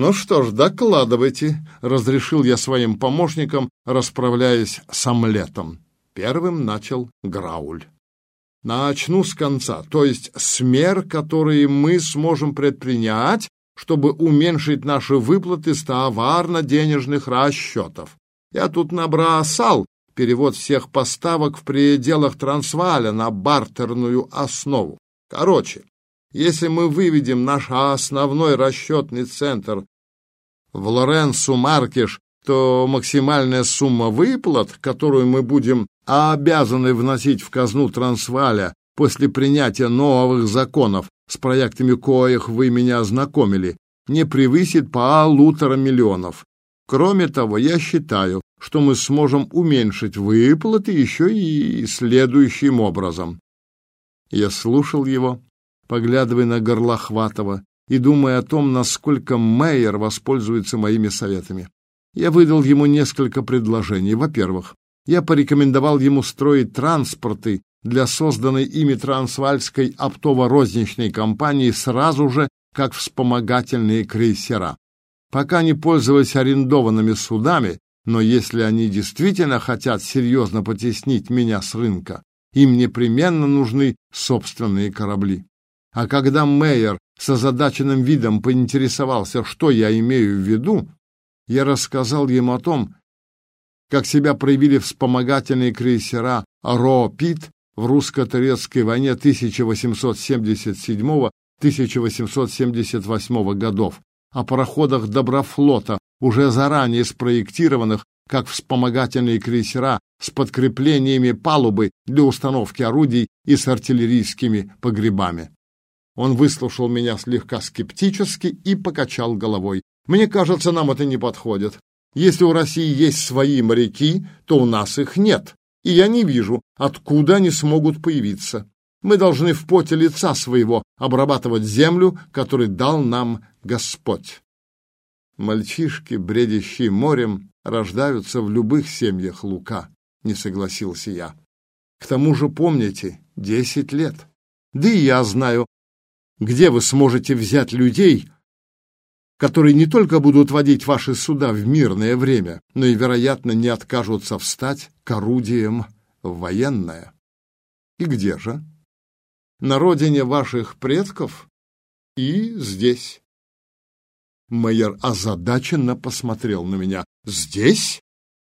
«Ну что ж, докладывайте», — разрешил я своим помощникам, расправляясь с омлетом. Первым начал Грауль. «Начну с конца, то есть с мер, которые мы сможем предпринять, чтобы уменьшить наши выплаты с товарно-денежных расчетов. Я тут набросал перевод всех поставок в пределах Трансваля на бартерную основу. Короче, если мы выведем наш основной расчетный центр в Лоренсу-Маркиш, то максимальная сумма выплат, которую мы будем обязаны вносить в казну Трансваля после принятия новых законов, с проектами коих вы меня ознакомили, не превысит полутора миллионов. Кроме того, я считаю, что мы сможем уменьшить выплаты еще и следующим образом. Я слушал его, поглядывая на Горлохватова и думая о том, насколько Мейер воспользуется моими советами. Я выдал ему несколько предложений. Во-первых, я порекомендовал ему строить транспорты для созданной ими Трансвальской оптово-розничной компании сразу же, как вспомогательные крейсера. Пока не пользовались арендованными судами, но если они действительно хотят серьезно потеснить меня с рынка, им непременно нужны собственные корабли. А когда Мейер с озадаченным видом поинтересовался, что я имею в виду, я рассказал ему о том, как себя проявили вспомогательные крейсера «Ро-Пит» в русско-турецкой войне 1877-1878 годов, о пароходах Доброфлота, уже заранее спроектированных как вспомогательные крейсера с подкреплениями палубы для установки орудий и с артиллерийскими погребами. Он выслушал меня слегка скептически и покачал головой. «Мне кажется, нам это не подходит. Если у России есть свои моряки, то у нас их нет, и я не вижу, откуда они смогут появиться. Мы должны в поте лица своего обрабатывать землю, которую дал нам Господь». Мальчишки, бредящие морем, рождаются в любых семьях Лука, не согласился я. К тому же, помните, десять лет. Да и я знаю, где вы сможете взять людей, которые не только будут водить ваши суда в мирное время, но и, вероятно, не откажутся встать к орудиям в военное? И где же? На родине ваших предков и здесь. Майер озадаченно посмотрел на меня. «Здесь?»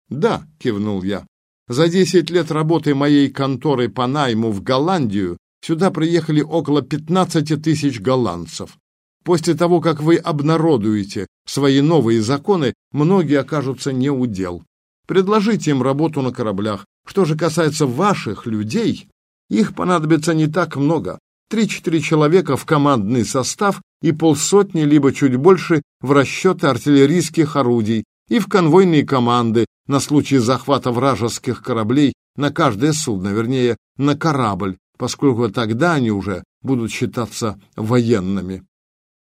«Да», — кивнул я. «За десять лет работы моей конторы по найму в Голландию Сюда приехали около 15 тысяч голландцев. После того, как вы обнародуете свои новые законы, многие окажутся не у дел. Предложите им работу на кораблях. Что же касается ваших людей, их понадобится не так много. Три-четыре человека в командный состав и полсотни, либо чуть больше, в расчеты артиллерийских орудий и в конвойные команды на случай захвата вражеских кораблей на каждое судно, вернее, на корабль, поскольку тогда они уже будут считаться военными.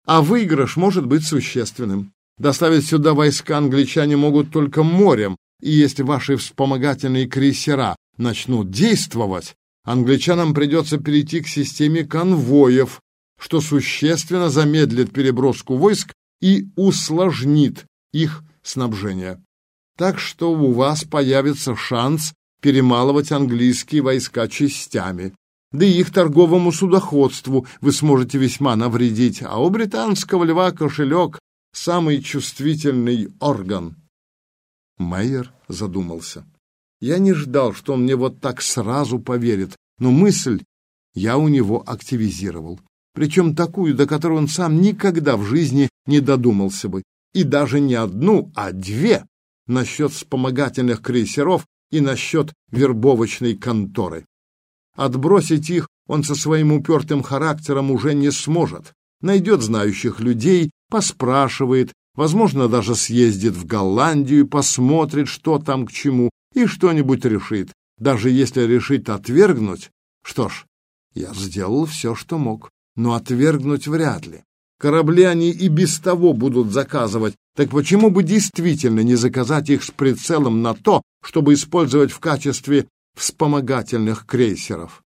А выигрыш может быть существенным. Доставить сюда войска англичане могут только морем, и если ваши вспомогательные крейсера начнут действовать, англичанам придется перейти к системе конвоев, что существенно замедлит переброску войск и усложнит их снабжение. Так что у вас появится шанс перемалывать английские войска частями да и их торговому судоходству вы сможете весьма навредить, а у британского льва кошелек — самый чувствительный орган. Майер задумался. Я не ждал, что он мне вот так сразу поверит, но мысль я у него активизировал. Причем такую, до которой он сам никогда в жизни не додумался бы. И даже не одну, а две насчет вспомогательных крейсеров и насчет вербовочной конторы. Отбросить их он со своим упертым характером уже не сможет. Найдет знающих людей, поспрашивает, возможно, даже съездит в Голландию, посмотрит, что там к чему, и что-нибудь решит. Даже если решит отвергнуть, что ж, я сделал все, что мог, но отвергнуть вряд ли. Корабли они и без того будут заказывать, так почему бы действительно не заказать их с прицелом на то, чтобы использовать в качестве вспомогательных крейсеров.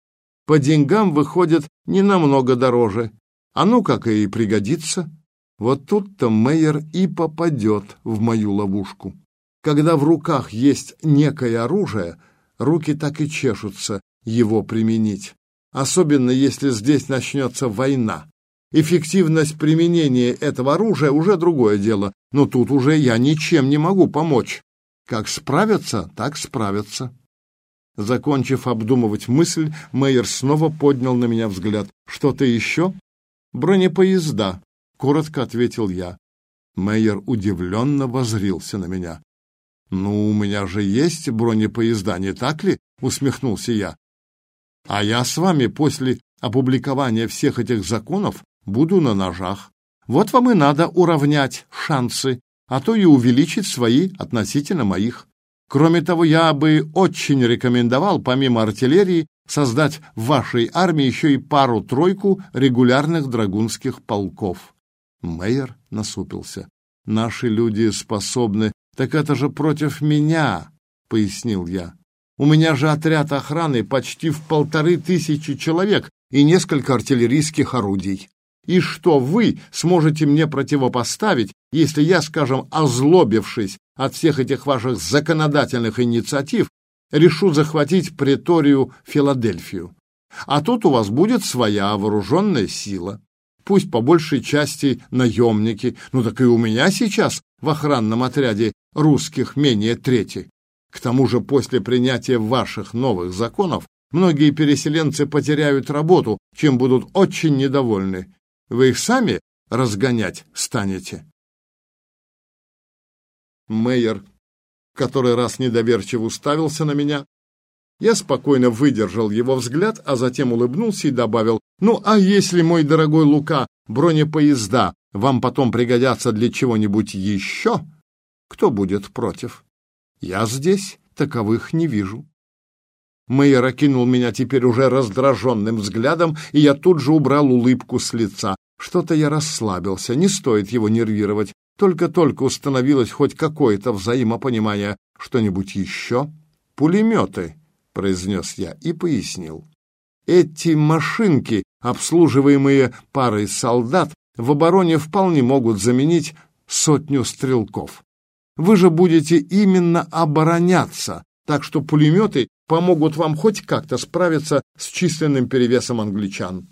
По деньгам выходит не намного дороже, а ну как и пригодится. Вот тут-то Мейер и попадет в мою ловушку. Когда в руках есть некое оружие, руки так и чешутся его применить. Особенно если здесь начнется война. Эффективность применения этого оружия уже другое дело, но тут уже я ничем не могу помочь. Как справятся, так справятся. Закончив обдумывать мысль, Мейер снова поднял на меня взгляд. «Что-то еще?» «Бронепоезда», — коротко ответил я. Мейер удивленно возрился на меня. «Ну, у меня же есть бронепоезда, не так ли?» — усмехнулся я. «А я с вами после опубликования всех этих законов буду на ножах. Вот вам и надо уравнять шансы, а то и увеличить свои относительно моих. Кроме того, я бы очень рекомендовал, помимо артиллерии, создать в вашей армии еще и пару-тройку регулярных драгунских полков. Мейер насупился. Наши люди способны... Так это же против меня, пояснил я. У меня же отряд охраны почти в полторы тысячи человек и несколько артиллерийских орудий. И что вы сможете мне противопоставить, если я, скажем, озлобившись от всех этих ваших законодательных инициатив, решу захватить преторию Филадельфию? А тут у вас будет своя вооруженная сила. Пусть по большей части наемники, ну так и у меня сейчас в охранном отряде русских менее трети. К тому же после принятия ваших новых законов многие переселенцы потеряют работу, чем будут очень недовольны. Вы их сами разгонять станете?» Мейер который раз недоверчиво уставился на меня. Я спокойно выдержал его взгляд, а затем улыбнулся и добавил, «Ну, а если, мой дорогой Лука, бронепоезда вам потом пригодятся для чего-нибудь еще, кто будет против? Я здесь таковых не вижу». Мэйер окинул меня теперь уже раздраженным взглядом, и я тут же убрал улыбку с лица. Что-то я расслабился, не стоит его нервировать. Только-только установилось хоть какое-то взаимопонимание. Что-нибудь еще? Пулеметы, произнес я и пояснил. Эти машинки, обслуживаемые парой солдат, в обороне вполне могут заменить сотню стрелков. Вы же будете именно обороняться, так что пулеметы помогут вам хоть как-то справиться с численным перевесом англичан.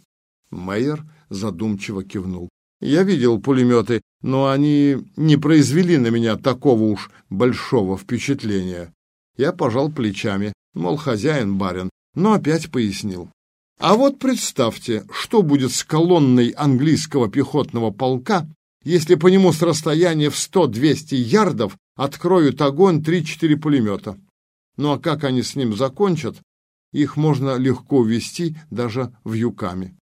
Мейер задумчиво кивнул. Я видел пулеметы, но они не произвели на меня такого уж большого впечатления. Я пожал плечами, мол, хозяин барин, но опять пояснил. А вот представьте, что будет с колонной английского пехотного полка, если по нему с расстояния в 100-200 ярдов откроют огонь 3-4 пулемета. Ну а как они с ним закончат, их можно легко увести даже в юками.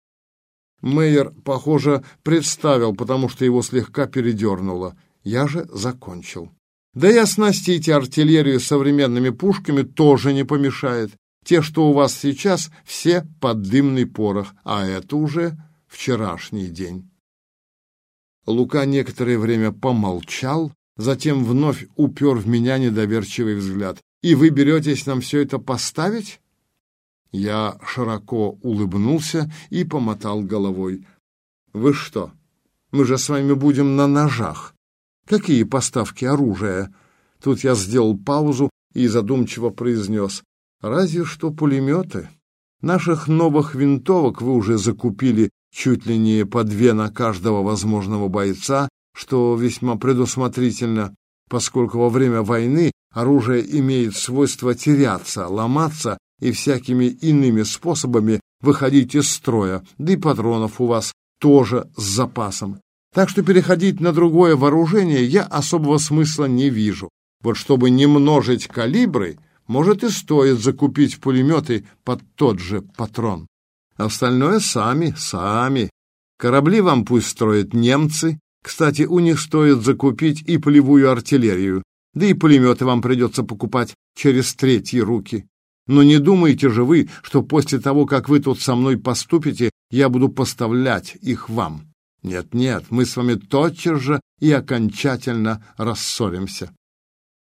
Мейер, похоже, представил, потому что его слегка передернуло. Я же закончил. Да и оснастить артиллерию современными пушками тоже не помешает. Те, что у вас сейчас, все под дымный порох, а это уже вчерашний день. Лука некоторое время помолчал, затем вновь упер в меня недоверчивый взгляд. «И вы беретесь нам все это поставить?» Я широко улыбнулся и помотал головой. «Вы что? Мы же с вами будем на ножах. Какие поставки оружия?» Тут я сделал паузу и задумчиво произнес. «Разве что пулеметы. Наших новых винтовок вы уже закупили чуть ли не по две на каждого возможного бойца, что весьма предусмотрительно, поскольку во время войны оружие имеет свойство теряться, ломаться и всякими иными способами выходить из строя, да и патронов у вас тоже с запасом. Так что переходить на другое вооружение я особого смысла не вижу. Вот чтобы не множить калибры, может и стоит закупить пулеметы под тот же патрон. Остальное сами, сами. Корабли вам пусть строят немцы. Кстати, у них стоит закупить и полевую артиллерию. Да и пулеметы вам придется покупать через третьи руки. Но не думаете же вы, что после того, как вы тут со мной поступите, я буду поставлять их вам? Нет-нет, мы с вами тотчас же и окончательно рассоримся.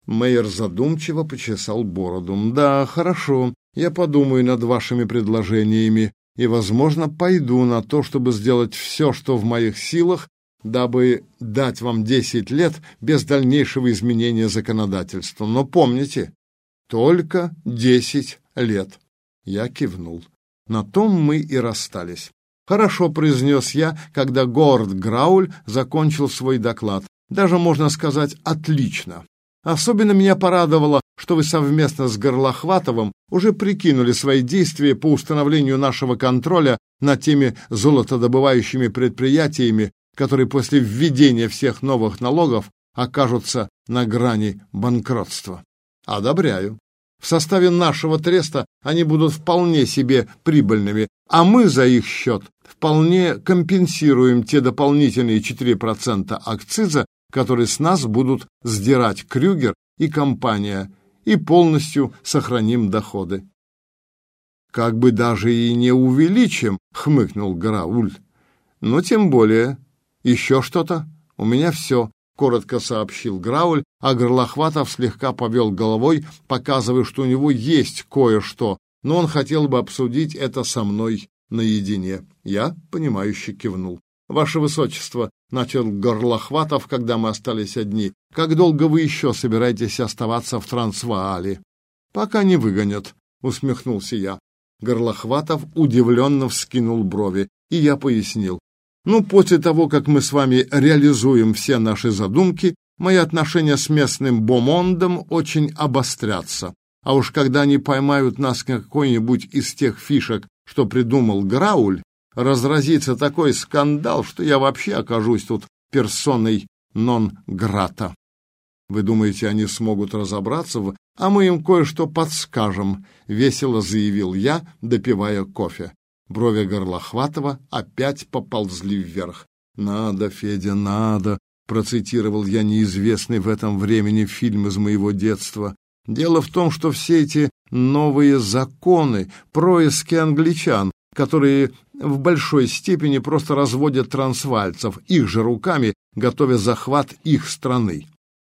Мэйер задумчиво почесал бороду. «Да, хорошо, я подумаю над вашими предложениями и, возможно, пойду на то, чтобы сделать все, что в моих силах, дабы дать вам 10 лет без дальнейшего изменения законодательства. Но помните, только 10 лет. Я кивнул. На том мы и расстались. «Хорошо», — произнес я, когда Горд Грауль закончил свой доклад. «Даже, можно сказать, отлично. Особенно меня порадовало, что вы совместно с Горлохватовым уже прикинули свои действия по установлению нашего контроля над теми золотодобывающими предприятиями, которые после введения всех новых налогов окажутся на грани банкротства. Одобряю. В составе нашего треста они будут вполне себе прибыльными, а мы за их счет вполне компенсируем те дополнительные 4% акциза, которые с нас будут сдирать Крюгер и компания, и полностью сохраним доходы. «Как бы даже и не увеличим», — хмыкнул Грауль. «Но тем более. Еще что-то? У меня все коротко сообщил Грауль, а Горлохватов слегка повел головой, показывая, что у него есть кое-что, но он хотел бы обсудить это со мной наедине. Я, понимающе кивнул. «Ваше Высочество», — начал Горлохватов, когда мы остались одни, «как долго вы еще собираетесь оставаться в Трансваале?» «Пока не выгонят», — усмехнулся я. Горлохватов удивленно вскинул брови, и я пояснил. Ну, после того, как мы с вами реализуем все наши задумки, мои отношения с местным Бомондом очень обострятся. А уж когда они поймают нас какой-нибудь из тех фишек, что придумал Грауль, разразится такой скандал, что я вообще окажусь тут персоной нон-грата. Вы думаете, они смогут разобраться в... А мы им кое-что подскажем, — весело заявил я, допивая кофе. Брови Горлохватова опять поползли вверх. «Надо, Федя, надо!» — процитировал я неизвестный в этом времени фильм из моего детства. «Дело в том, что все эти новые законы, происки англичан, которые в большой степени просто разводят трансвальцев, их же руками, готовя захват их страны.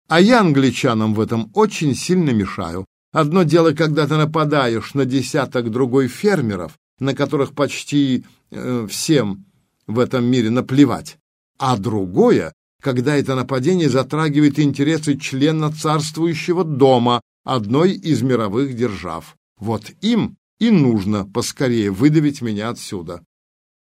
А я англичанам в этом очень сильно мешаю. Одно дело, когда ты нападаешь на десяток другой фермеров, на которых почти э, всем в этом мире наплевать, а другое, когда это нападение затрагивает интересы члена царствующего дома одной из мировых держав. Вот им и нужно поскорее выдавить меня отсюда.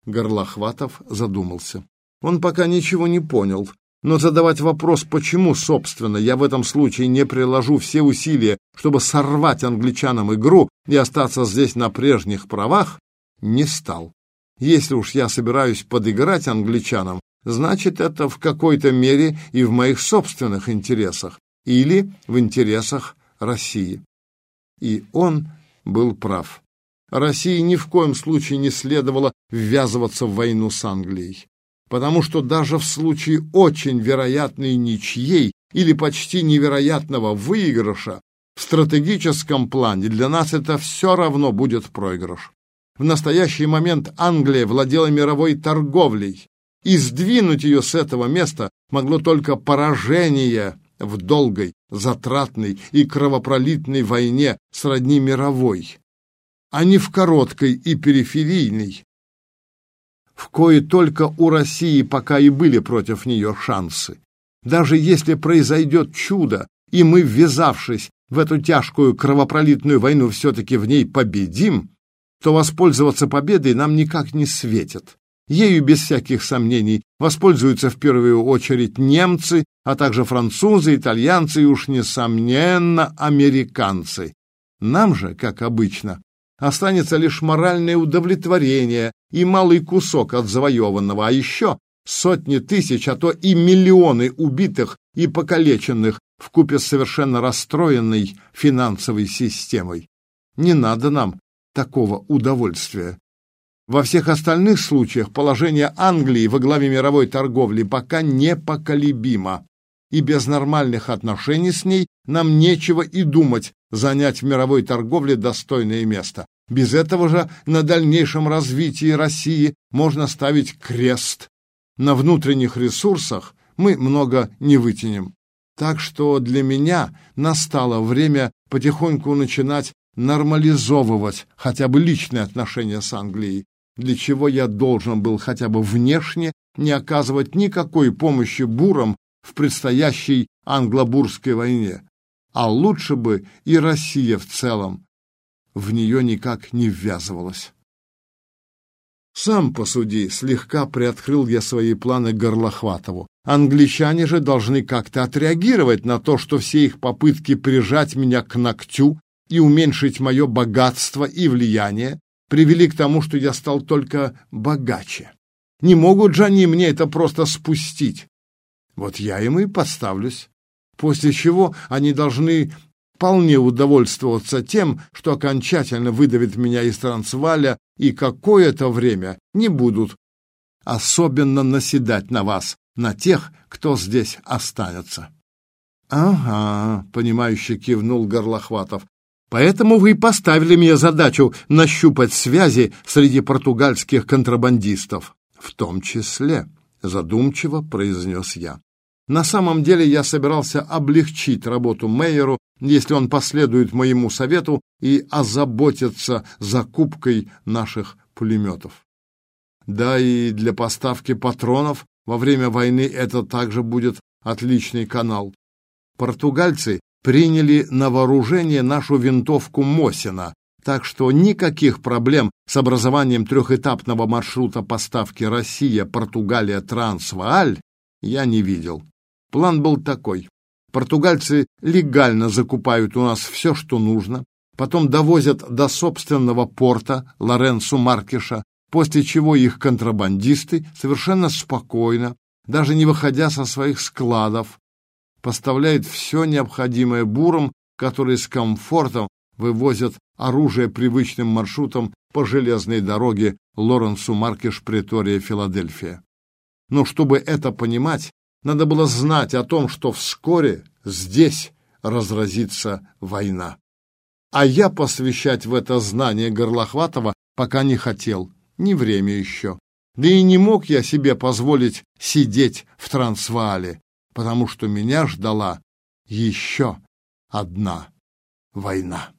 Горлохватов задумался. Он пока ничего не понял, но задавать вопрос, почему, собственно, я в этом случае не приложу все усилия, чтобы сорвать англичанам игру и остаться здесь на прежних правах, не стал. Если уж я собираюсь подыграть англичанам, значит, это в какой-то мере и в моих собственных интересах или в интересах России. И он был прав. России ни в коем случае не следовало ввязываться в войну с Англией потому что даже в случае очень вероятной ничьей или почти невероятного выигрыша в стратегическом плане для нас это все равно будет проигрыш. В настоящий момент Англия владела мировой торговлей, и сдвинуть ее с этого места могло только поражение в долгой, затратной и кровопролитной войне сродни мировой, а не в короткой и периферийной, в кое только у России пока и были против нее шансы. Даже если произойдет чудо, и мы, ввязавшись в эту тяжкую кровопролитную войну, все-таки в ней победим, то воспользоваться победой нам никак не светит. Ею, без всяких сомнений, воспользуются в первую очередь немцы, а также французы, итальянцы и уж, несомненно, американцы. Нам же, как обычно, останется лишь моральное удовлетворение и малый кусок от завоеванного, а еще сотни тысяч, а то и миллионы убитых и покалеченных в купе с совершенно расстроенной финансовой системой. Не надо нам такого удовольствия. Во всех остальных случаях положение Англии во главе мировой торговли пока непоколебимо, и без нормальных отношений с ней нам нечего и думать занять в мировой торговле достойное место. Без этого же на дальнейшем развитии России можно ставить крест. На внутренних ресурсах мы много не вытянем. Так что для меня настало время потихоньку начинать нормализовывать хотя бы личные отношения с Англией, для чего я должен был хотя бы внешне не оказывать никакой помощи бурам в предстоящей англобурской войне. А лучше бы и Россия в целом в нее никак не ввязывалась. Сам посуди, слегка приоткрыл я свои планы Горлохватову. Англичане же должны как-то отреагировать на то, что все их попытки прижать меня к ногтю и уменьшить мое богатство и влияние привели к тому, что я стал только богаче. Не могут же они мне это просто спустить. Вот я им и подставлюсь. После чего они должны вполне удовольствоваться тем, что окончательно выдавит меня из Трансваля и какое-то время не будут особенно наседать на вас, на тех, кто здесь останется. — Ага, — понимающе кивнул Горлохватов. — Поэтому вы и поставили мне задачу нащупать связи среди португальских контрабандистов. — В том числе, — задумчиво произнес я. На самом деле я собирался облегчить работу Мейеру, если он последует моему совету и озаботится закупкой наших пулеметов. Да и для поставки патронов во время войны это также будет отличный канал. Португальцы приняли на вооружение нашу винтовку Мосина, так что никаких проблем с образованием трехэтапного маршрута поставки Россия-Португалия-Трансвааль я не видел. План был такой. Португальцы легально закупают у нас все, что нужно, потом довозят до собственного порта Лоренцо Маркеша, после чего их контрабандисты совершенно спокойно, даже не выходя со своих складов, поставляют все необходимое бурам, которые с комфортом вывозят оружие привычным маршрутом по железной дороге Лоренцу Маркеш, Претория, Филадельфия. Но чтобы это понимать, надо было знать о том, что вскоре здесь разразится война. А я посвящать в это знание Горлохватова пока не хотел, не время еще. Да и не мог я себе позволить сидеть в Трансваале, потому что меня ждала еще одна война.